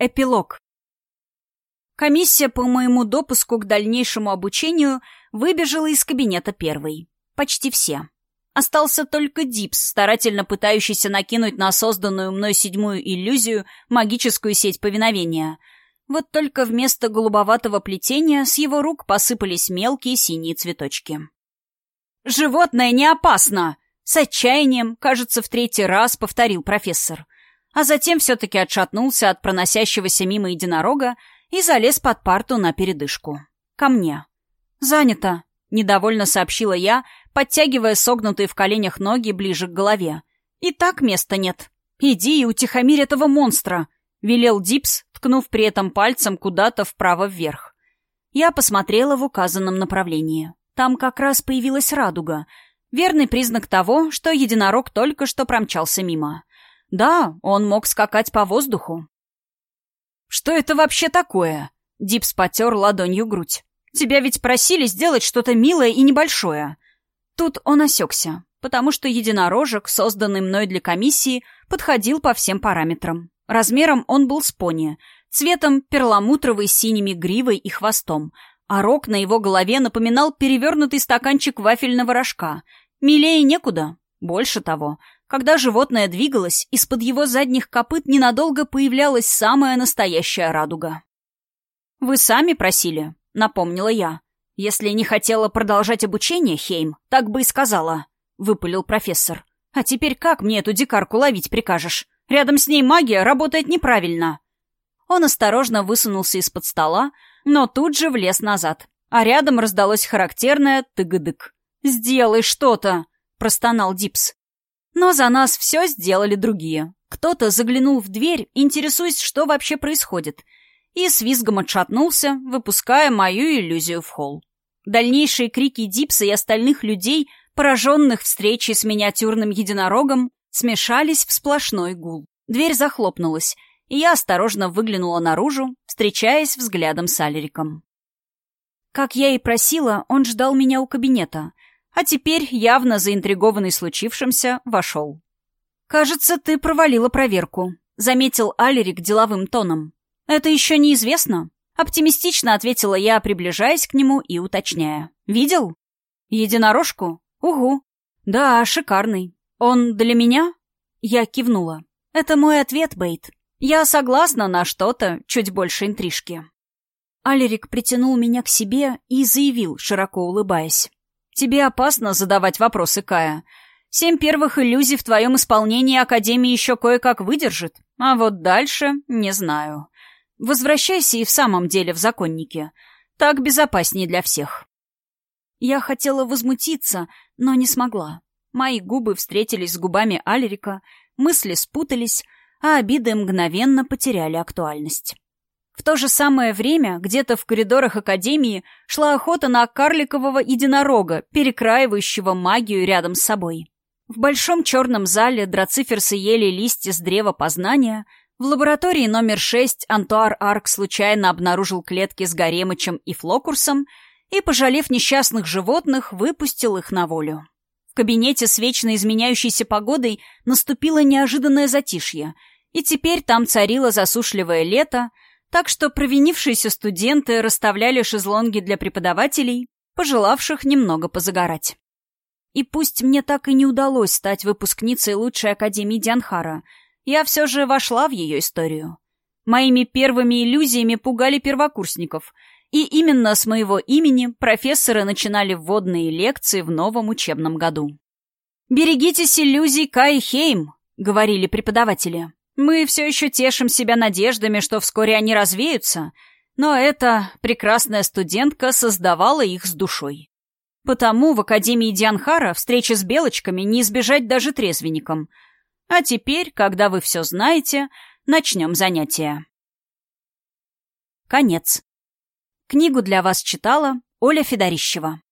Эпилог. Комиссия по моему допуску к дальнейшему обучению выбежала из кабинета первой. Почти все. Остался только Дипс, старательно пытающийся накинуть на созданную мной седьмую иллюзию магическую сеть повиновения. Вот только вместо голубоватого плетения с его рук посыпались мелкие синие цветочки. «Животное не опасно!» С отчаянием, кажется, в третий раз повторил профессор. А затем все-таки отшатнулся от проносящегося мимо единорога и залез под парту на передышку. Ко мне. «Занято», — недовольно сообщила я, подтягивая согнутые в коленях ноги ближе к голове. «И так места нет. Иди и утихомирь этого монстра», — велел Дипс, ткнув при этом пальцем куда-то вправо-вверх. Я посмотрела в указанном направлении. Там как раз появилась радуга. Верный признак того, что единорог только что промчался мимо. Да, он мог скакать по воздуху. «Что это вообще такое?» Дипс потер ладонью грудь. «Тебя ведь просили сделать что-то милое и небольшое». Тут он осекся, потому что единорожек, созданный мной для комиссии, подходил по всем параметрам. Размером он был с пони, цветом перламутровый с синими гривой и хвостом, а рог на его голове напоминал перевернутый стаканчик вафельного рожка. Милее некуда. Больше того, когда животное двигалось, из-под его задних копыт ненадолго появлялась самая настоящая радуга. «Вы сами просили», — напомнила я. «Если не хотела продолжать обучение, Хейм, так бы и сказала», — выпалил профессор. «А теперь как мне эту дикарку ловить прикажешь? Рядом с ней магия работает неправильно». Он осторожно высунулся из-под стола, но тут же влез назад, а рядом раздалось характерное тыгыдык. «Сделай что-то!» — простонал Дипс. Но за нас все сделали другие. Кто-то заглянул в дверь, интересуясь, что вообще происходит, и с визгом отшатнулся, выпуская мою иллюзию в холл. Дальнейшие крики Дипса и остальных людей, пораженных встречей с миниатюрным единорогом, смешались в сплошной гул. Дверь захлопнулась, и я осторожно выглянула наружу, встречаясь взглядом с Алериком. Как я и просила, он ждал меня у кабинета, а теперь, явно заинтригованный случившимся, вошел. «Кажется, ты провалила проверку», — заметил Алерик деловым тоном. «Это еще неизвестно», — оптимистично ответила я, приближаясь к нему и уточняя. «Видел?» «Единорожку? Угу. Да, шикарный. Он для меня?» Я кивнула. «Это мой ответ, Бейт. Я согласна на что-то чуть больше интрижки. Алерик притянул меня к себе и заявил, широко улыбаясь. «Тебе опасно задавать вопросы, Кая. Семь первых иллюзий в твоем исполнении Академия еще кое-как выдержит, а вот дальше не знаю. Возвращайся и в самом деле в законники. Так безопаснее для всех». Я хотела возмутиться, но не смогла. Мои губы встретились с губами Алерика, мысли спутались, а обиды мгновенно потеряли актуальность. В то же самое время где-то в коридорах Академии шла охота на карликового единорога, перекраивающего магию рядом с собой. В большом черном зале драциферсы ели листья с древа познания, в лаборатории номер 6 Антуар Арк случайно обнаружил клетки с Гаремычем и Флокурсом и, пожалев несчастных животных, выпустил их на волю. В кабинете с вечно изменяющейся погодой наступило неожиданное затишье — и теперь там царило засушливое лето, так что провинившиеся студенты расставляли шезлонги для преподавателей, пожелавших немного позагорать. И пусть мне так и не удалось стать выпускницей лучшей академии Дианхара, я все же вошла в ее историю. Моими первыми иллюзиями пугали первокурсников, и именно с моего имени профессоры начинали вводные лекции в новом учебном году. «Берегитесь иллюзий Кай Хейм», — говорили преподаватели. Мы все еще тешим себя надеждами, что вскоре они развеются, но эта прекрасная студентка создавала их с душой. Потому в Академии Дианхара встречи с белочками не избежать даже трезвенникам. А теперь, когда вы все знаете, начнем занятия. Конец. Книгу для вас читала Оля Федорищева.